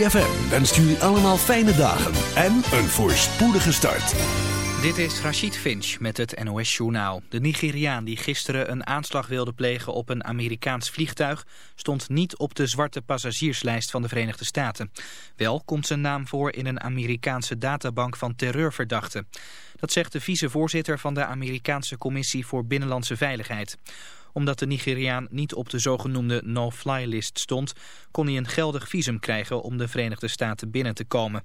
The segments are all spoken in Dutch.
ZFM wenst jullie allemaal fijne dagen en een voorspoedige start. Dit is Rachid Finch met het NOS Journaal. De Nigeriaan die gisteren een aanslag wilde plegen op een Amerikaans vliegtuig... stond niet op de zwarte passagierslijst van de Verenigde Staten. Wel komt zijn naam voor in een Amerikaanse databank van terreurverdachten. Dat zegt de vicevoorzitter van de Amerikaanse Commissie voor Binnenlandse Veiligheid omdat de Nigeriaan niet op de zogenoemde no-fly-list stond... kon hij een geldig visum krijgen om de Verenigde Staten binnen te komen.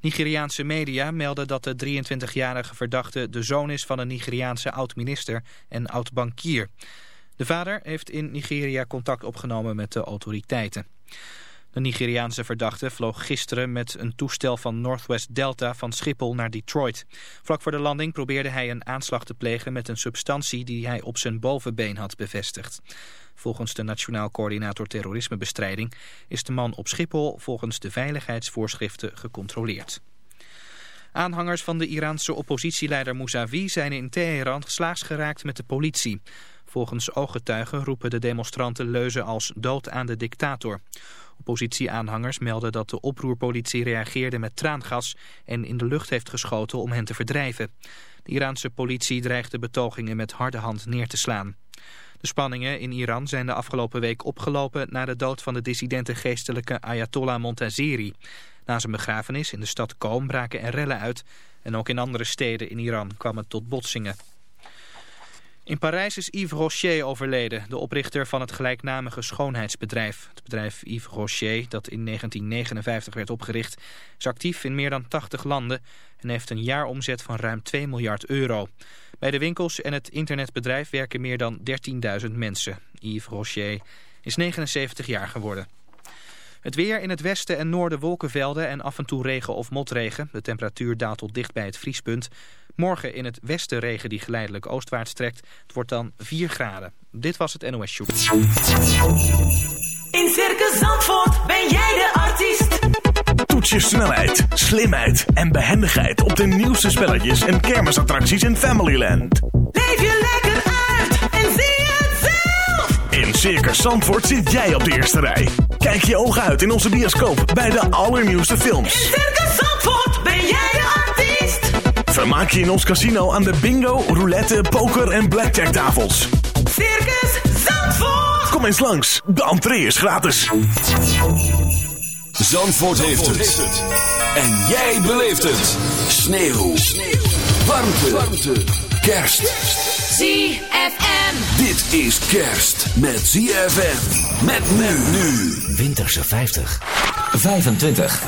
Nigeriaanse media melden dat de 23-jarige verdachte de zoon is van een Nigeriaanse oud-minister en oud-bankier. De vader heeft in Nigeria contact opgenomen met de autoriteiten. De Nigeriaanse verdachte vloog gisteren met een toestel van Northwest Delta van Schiphol naar Detroit. Vlak voor de landing probeerde hij een aanslag te plegen met een substantie die hij op zijn bovenbeen had bevestigd. Volgens de Nationaal Coördinator Terrorismebestrijding is de man op Schiphol volgens de veiligheidsvoorschriften gecontroleerd. Aanhangers van de Iraanse oppositieleider Mousavi zijn in Teheran geraakt met de politie. Volgens ooggetuigen roepen de demonstranten leuzen als dood aan de dictator. Oppositieaanhangers melden dat de oproerpolitie reageerde met traangas en in de lucht heeft geschoten om hen te verdrijven. De Iraanse politie dreigde betogingen met harde hand neer te slaan. De spanningen in Iran zijn de afgelopen week opgelopen na de dood van de dissidente geestelijke Ayatollah Montazeri. Na zijn begrafenis in de stad Qom braken er rellen uit en ook in andere steden in Iran kwam het tot botsingen. In Parijs is Yves Rocher overleden, de oprichter van het gelijknamige schoonheidsbedrijf. Het bedrijf Yves Rocher, dat in 1959 werd opgericht, is actief in meer dan 80 landen en heeft een jaaromzet van ruim 2 miljard euro. Bij de winkels en het internetbedrijf werken meer dan 13.000 mensen. Yves Rocher is 79 jaar geworden. Het weer in het westen en noorden wolkenvelden en af en toe regen of motregen. De temperatuur daalt tot dicht bij het vriespunt. Morgen in het westen regen die geleidelijk oostwaarts trekt. Het wordt dan 4 graden. Dit was het NOS Show. In Circus Zandvoort ben jij de artiest. Toets je snelheid, slimheid en behendigheid op de nieuwste spelletjes en kermisattracties in Familyland. Leef je lekker uit en zie het zelf. In Circus Zandvoort zit jij op de eerste rij. Kijk je ogen uit in onze bioscoop bij de allernieuwste films. In Circus Zandvoort Vermaak je in ons casino aan de bingo, roulette, poker en blackjack tafels. Circus Zandvoort! Kom eens langs, de entree is gratis. Zandvoort, heeft, het. En jij beleeft het. Sneeuw. Sneeuw. Warmte. Warmte. Kerst. ZFM. Dit is kerst met ZFM. Met nu. nu. Winterse 50. 25.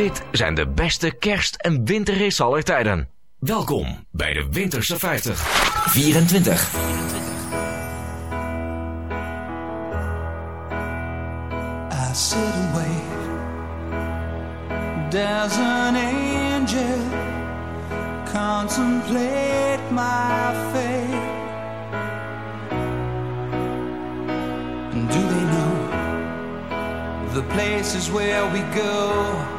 Dit zijn de beste kerst- en winterhits aller tijden. Welkom bij de Winterse 50. 24. I sit away. There's an angel. Contemplate my fate. Do they know the places where we go?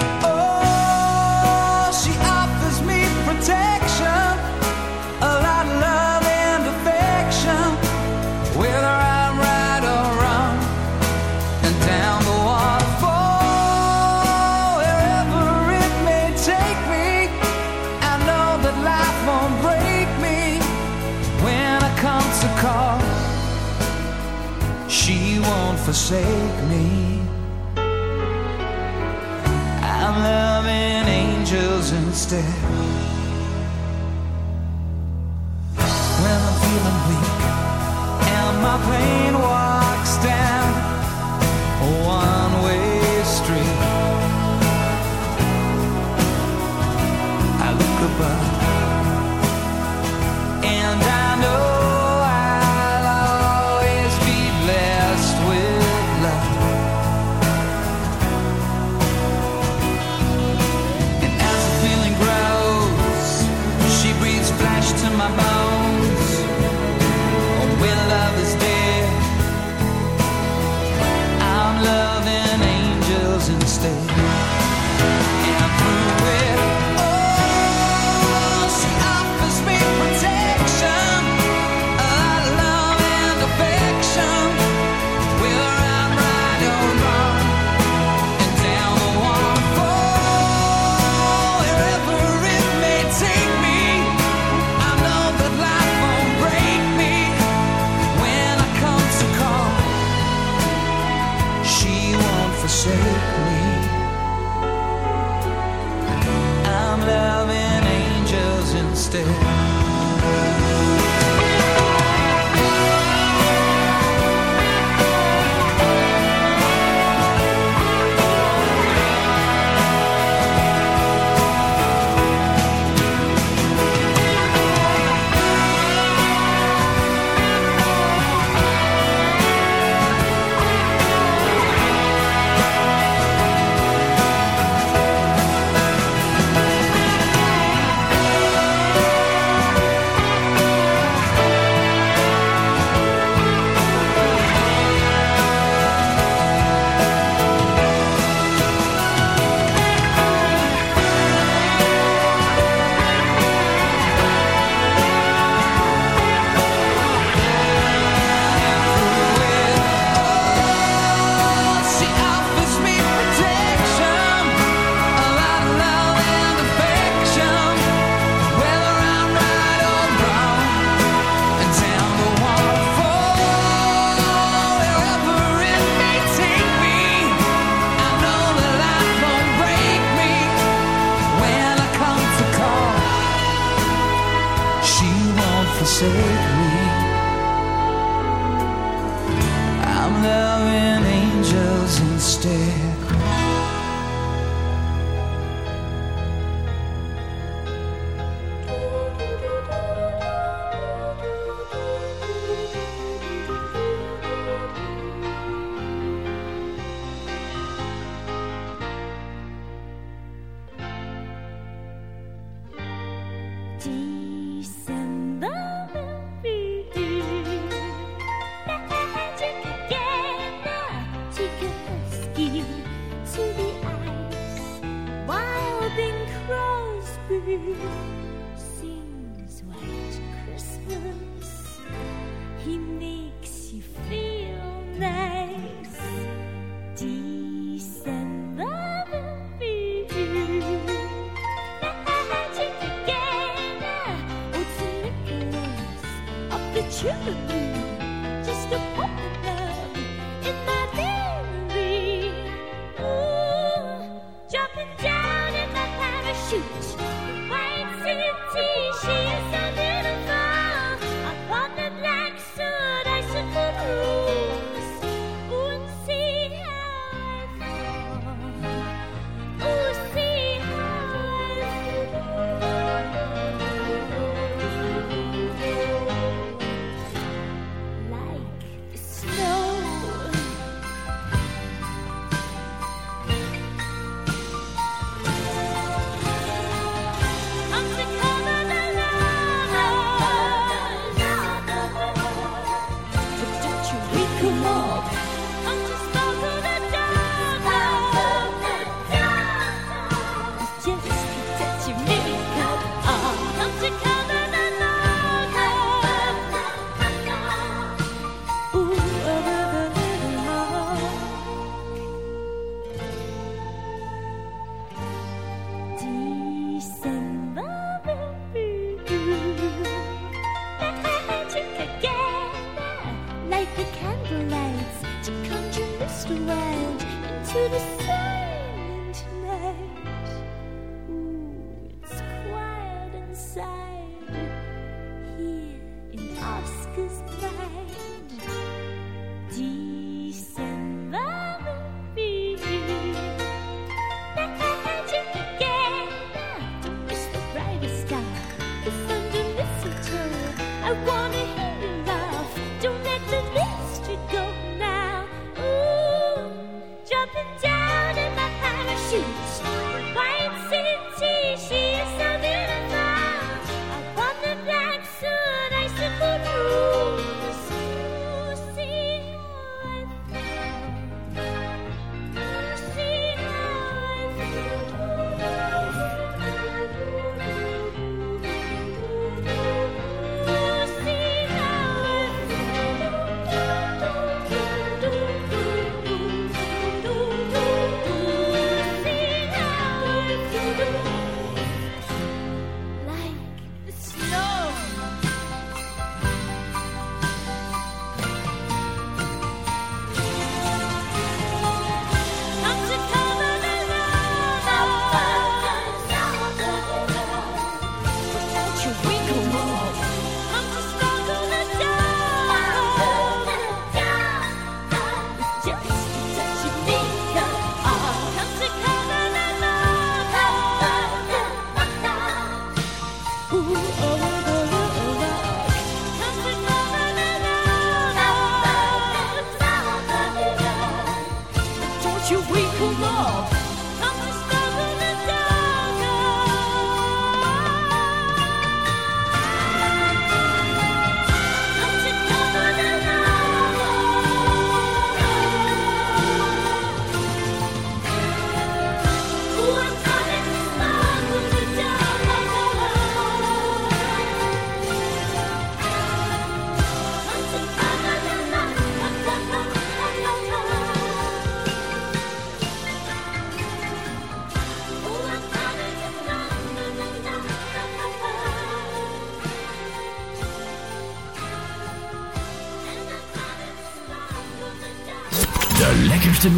forsake me.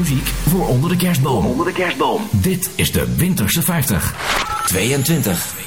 muziek voor onder de kerstboom. Onder de kerstboom. Dit is de Winterse 50. 22.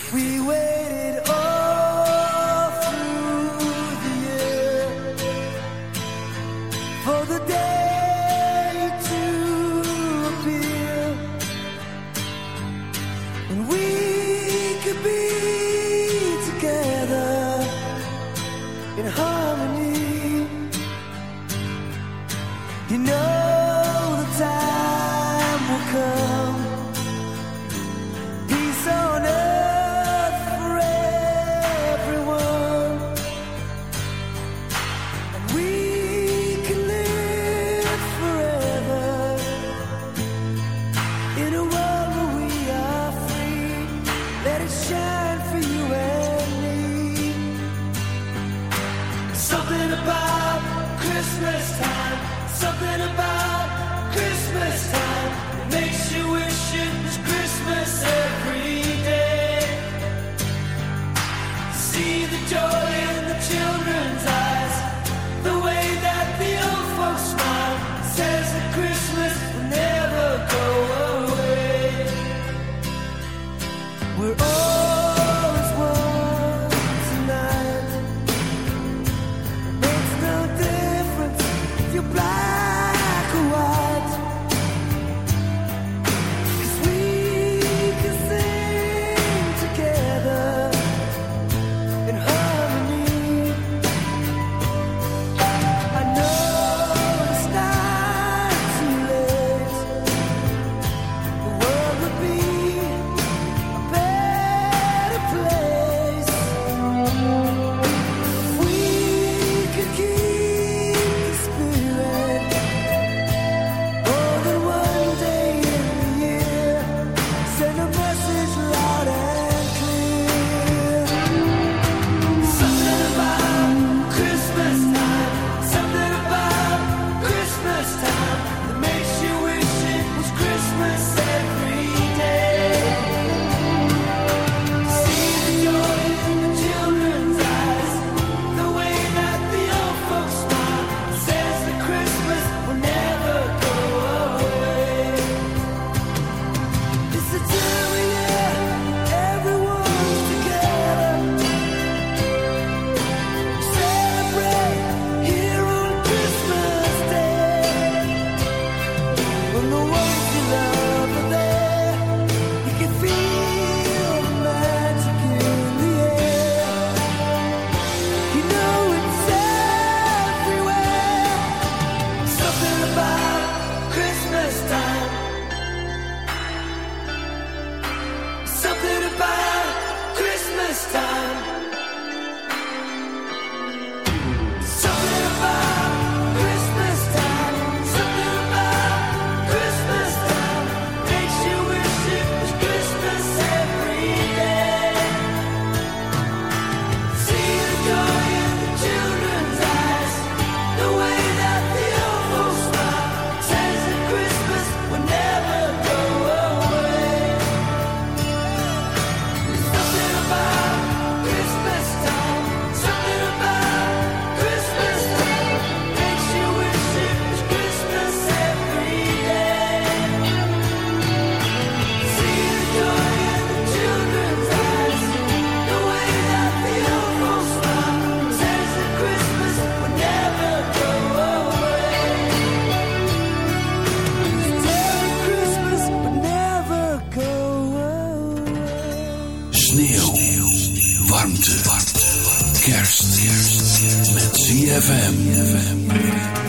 ZFM.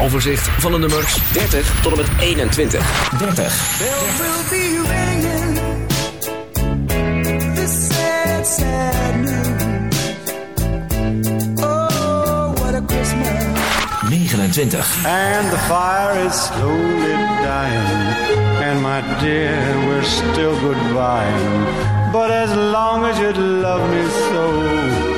overzicht van de nummers 30 tot en met 21. 30. 29. And the fire is slowly dying. And my dear, we're still goodbye. But as long as you love me so.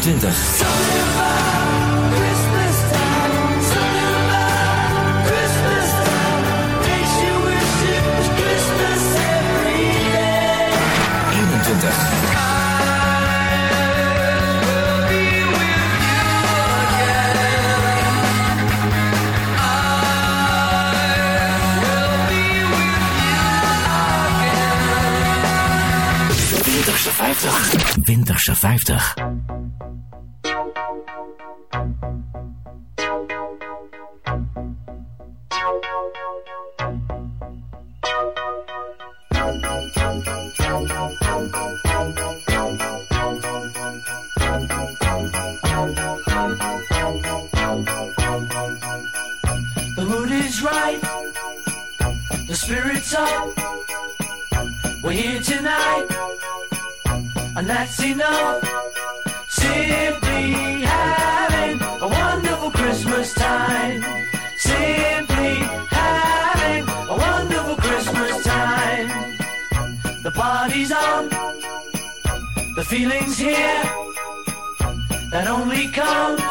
25. Winterse 50. Winterse 50. feelings here that only come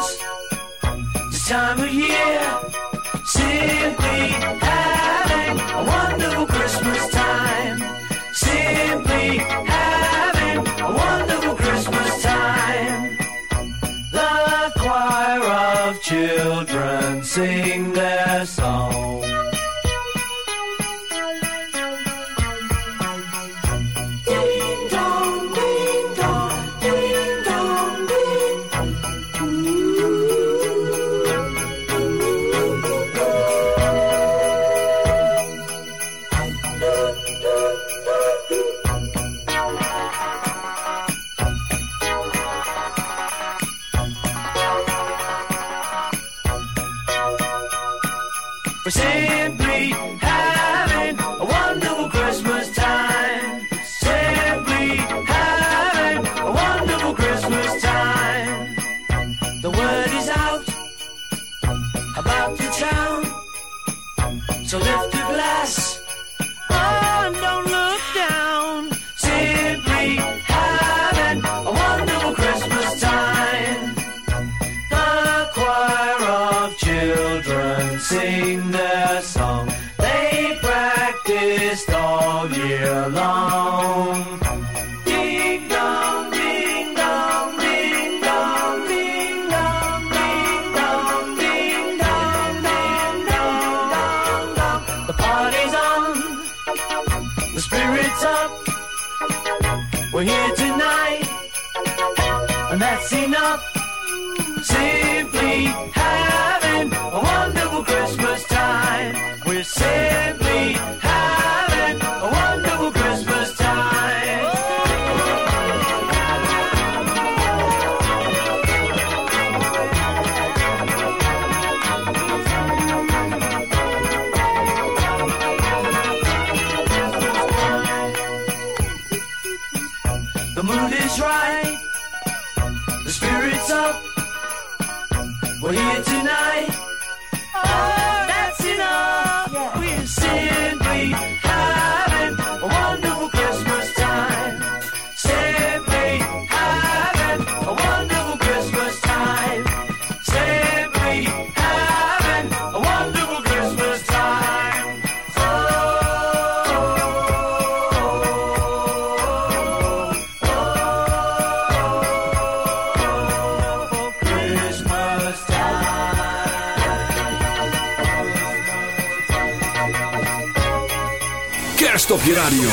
Stop je radio.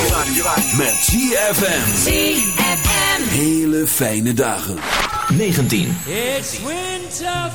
Met ZFM. ZFM. Hele fijne dagen. 19. It's winter.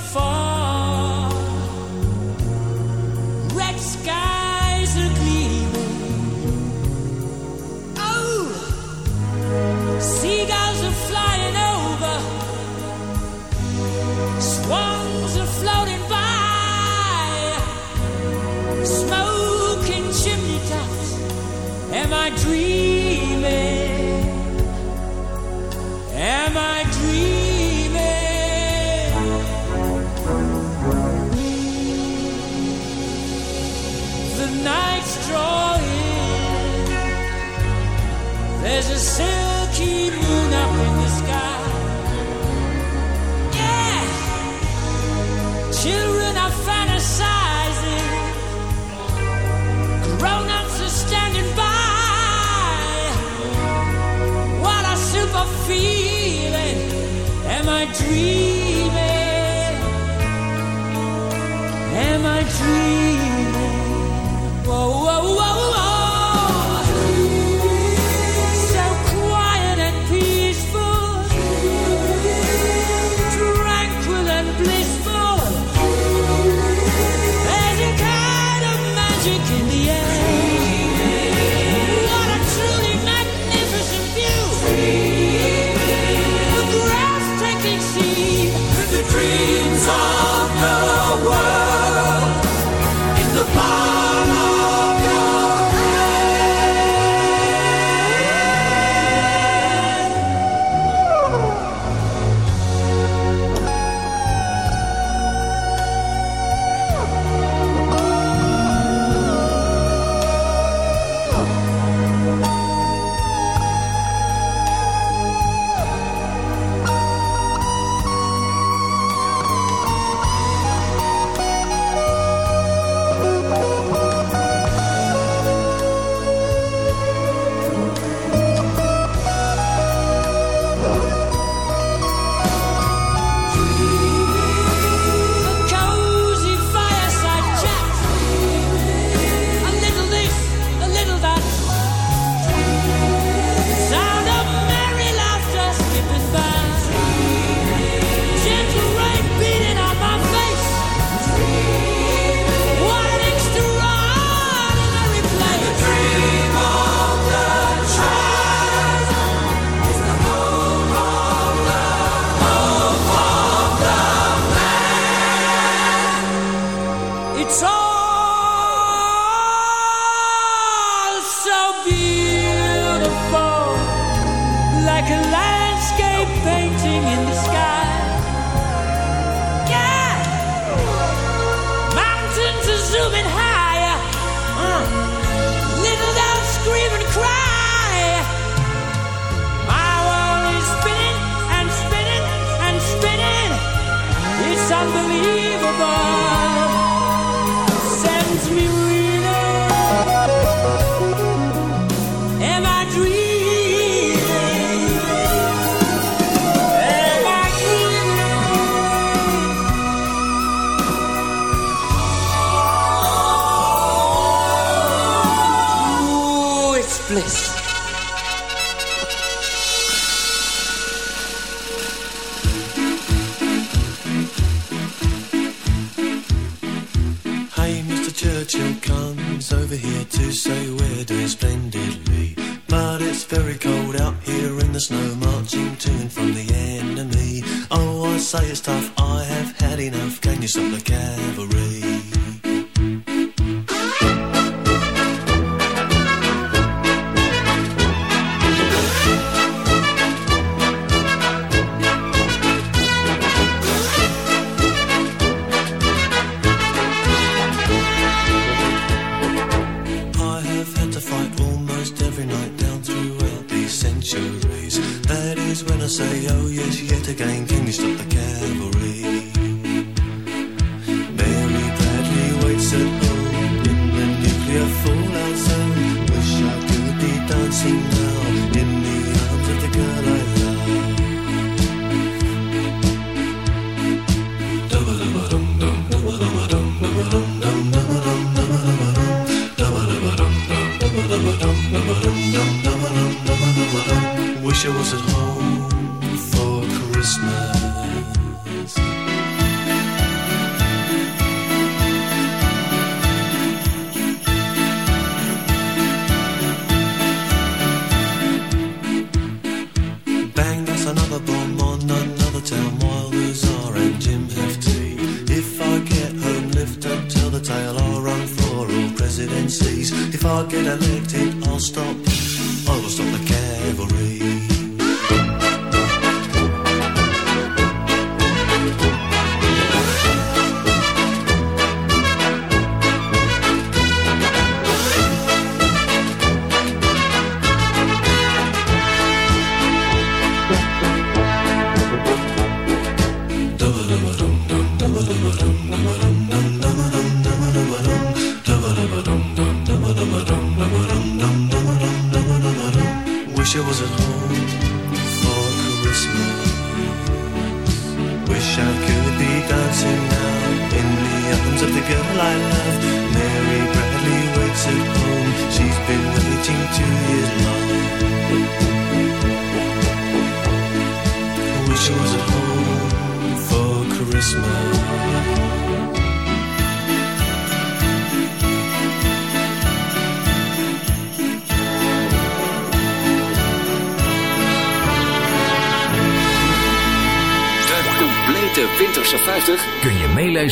pissed tough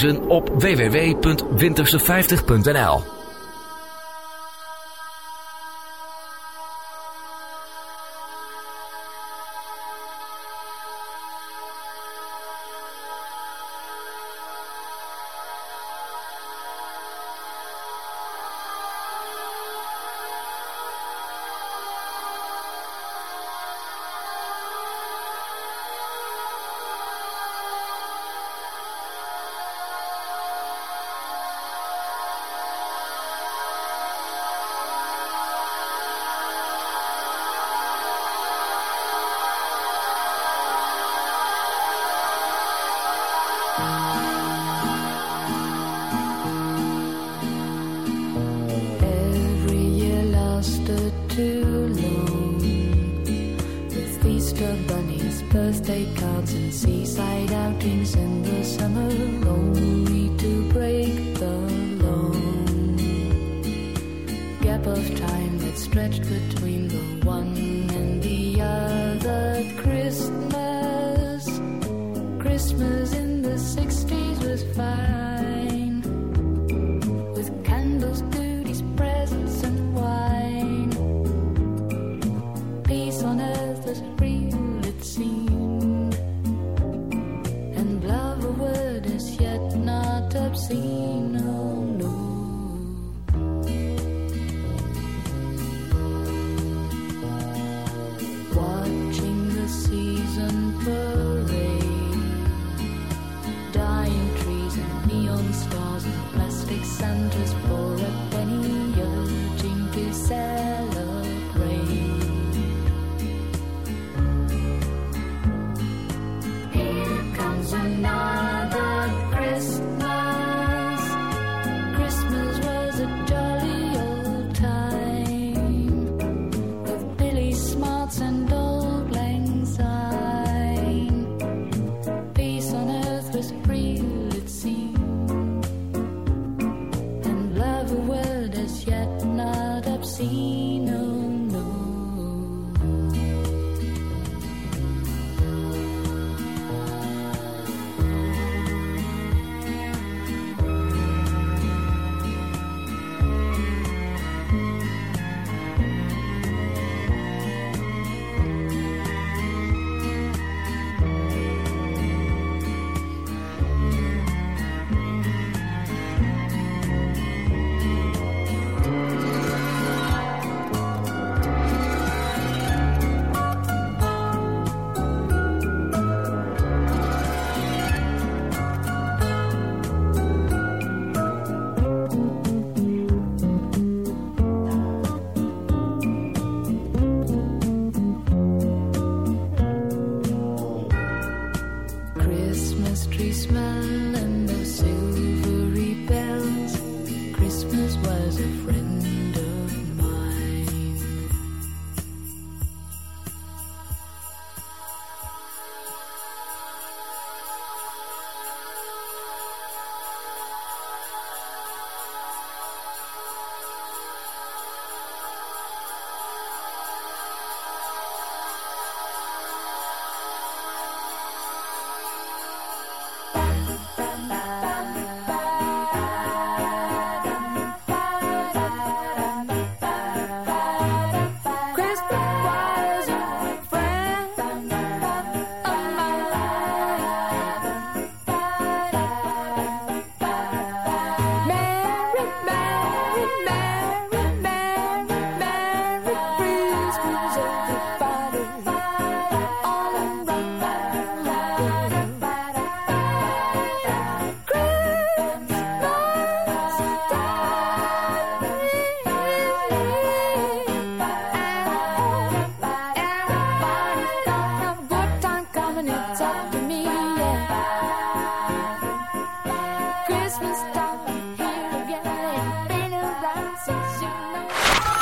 je meelezen op www.winterse50.nl.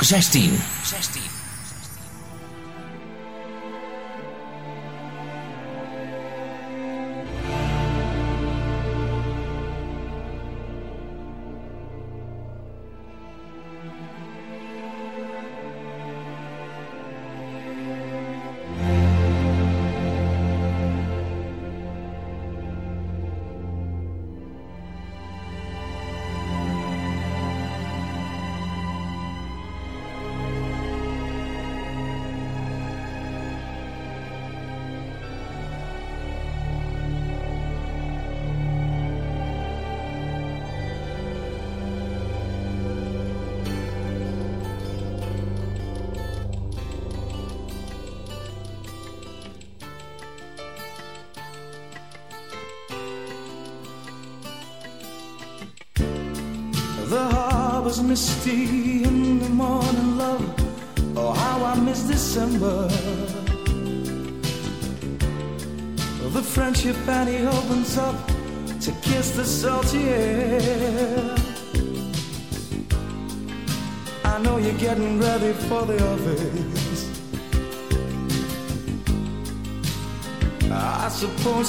16. 16.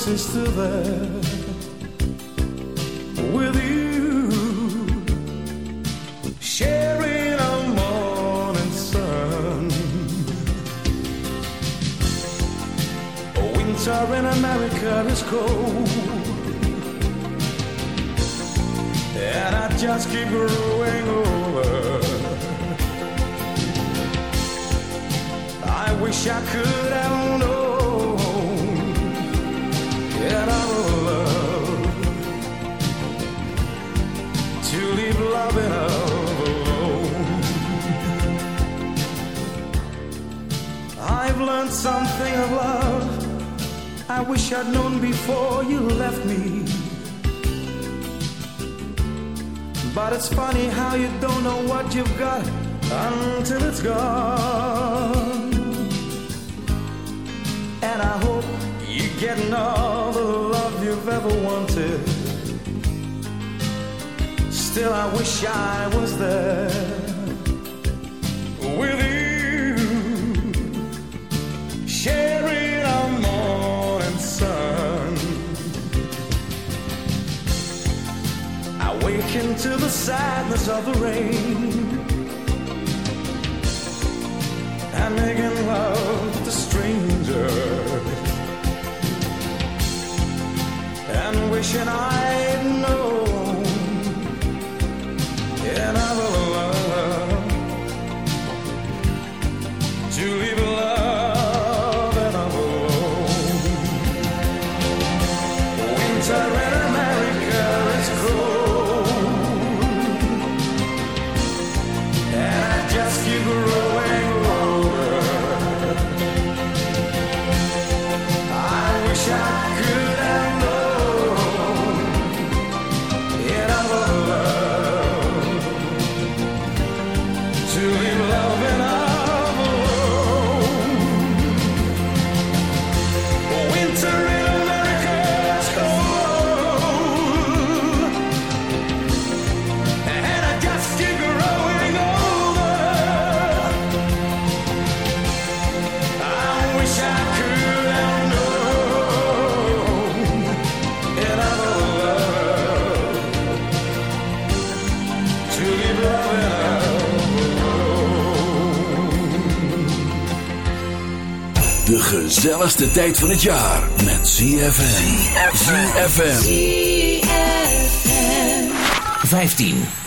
He's still there with you, sharing a morning sun. Winter in America is cold, and I just keep growing over. I wish I could have known leave loving alone. I've learned something of love I wish I'd known before you left me. But it's funny how you don't know what you've got until it's gone. And I hope you're getting all the love you've ever wanted. Still, I wish I was there with you, sharing our morning sun. I wake into the sadness of the rain. And making love to strangers and wishing I'd known tijd van het jaar met ZFM. ZFM. 15.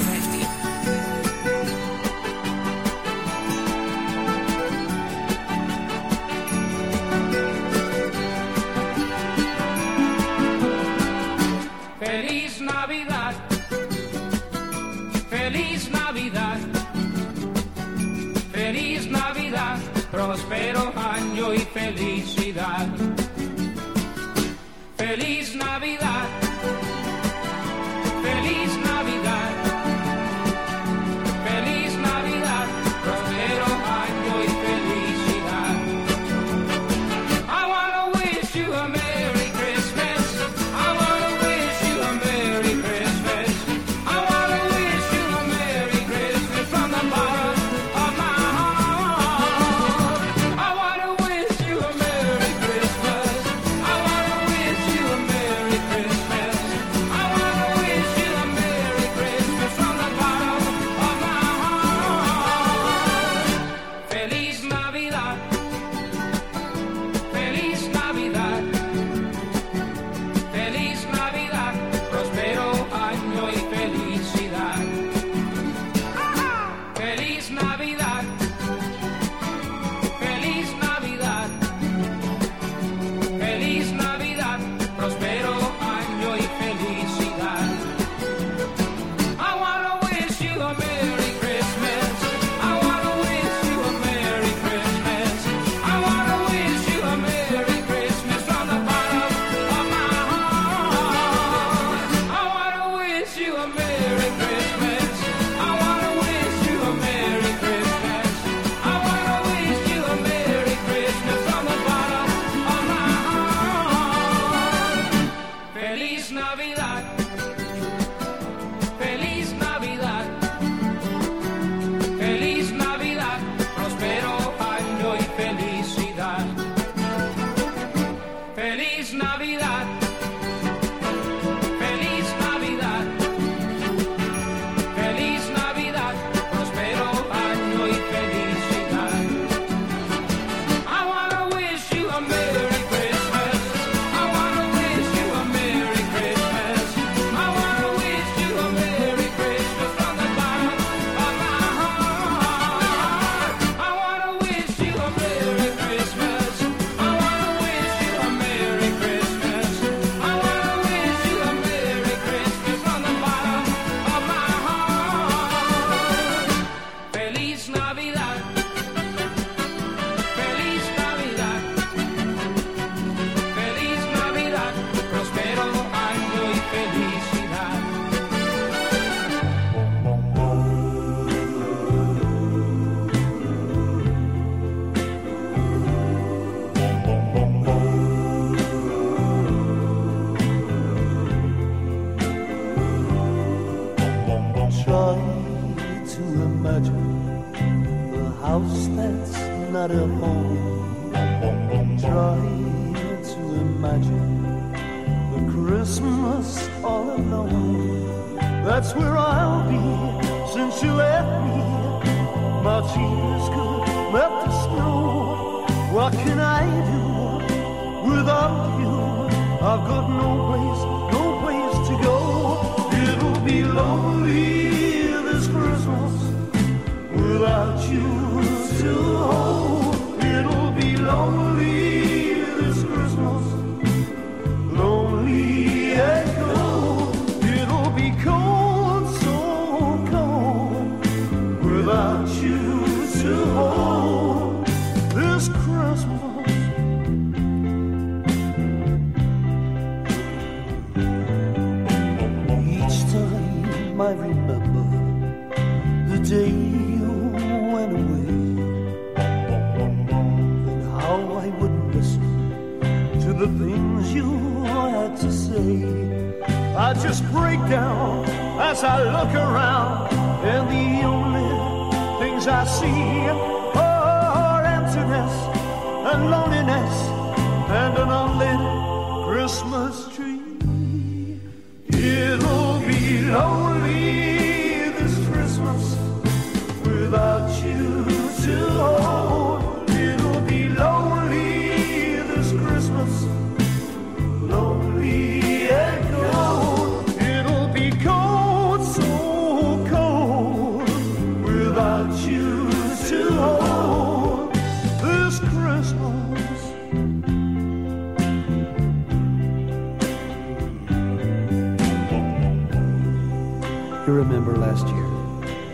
last year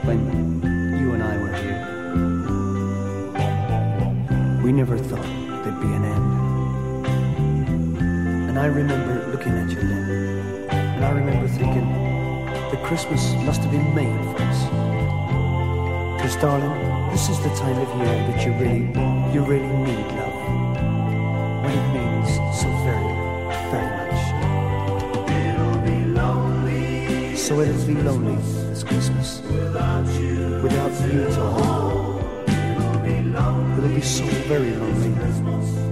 when you and I were here. We never thought there'd be an end. And I remember looking at you then, and I remember thinking that Christmas must have been made for us. Because, darling, this is the time of year that you really, you really need love. When it means so very, very much. It'll be lonely. So it'll be lonely. so very lonely.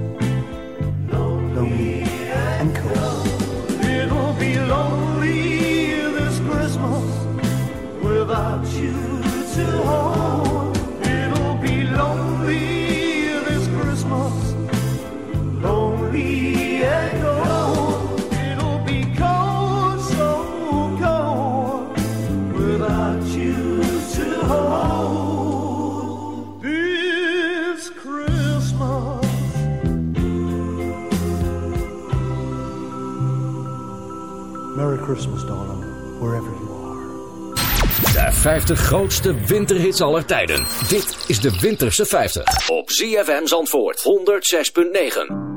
De grootste winterhits aller tijden. Dit is de Winterse 50. Op ZFM Zandvoort 106.9.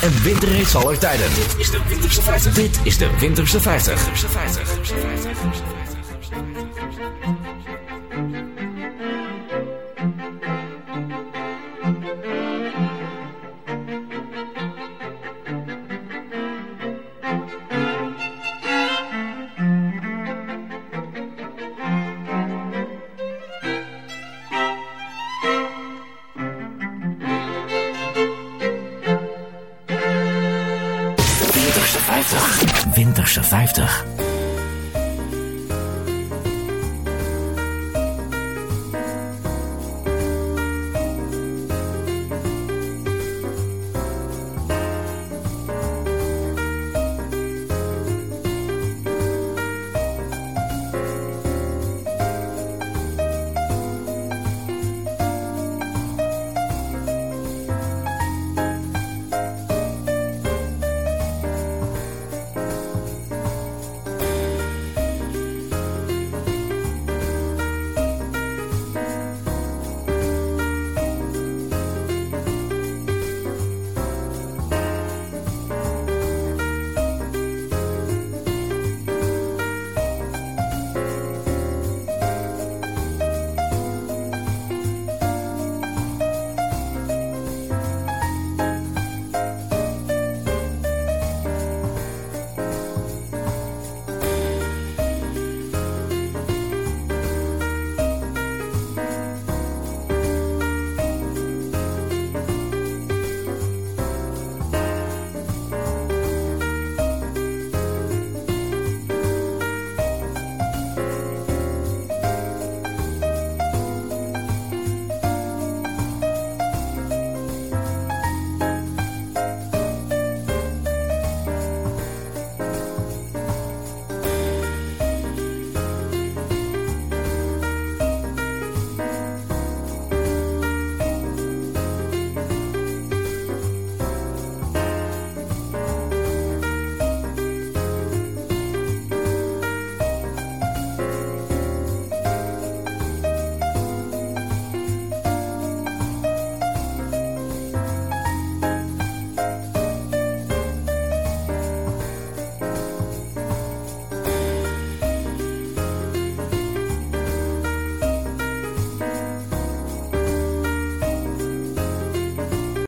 en winterhits aller tijden. Dit is de Winterse 50. Dit is de Winterse 50. Winterse 50.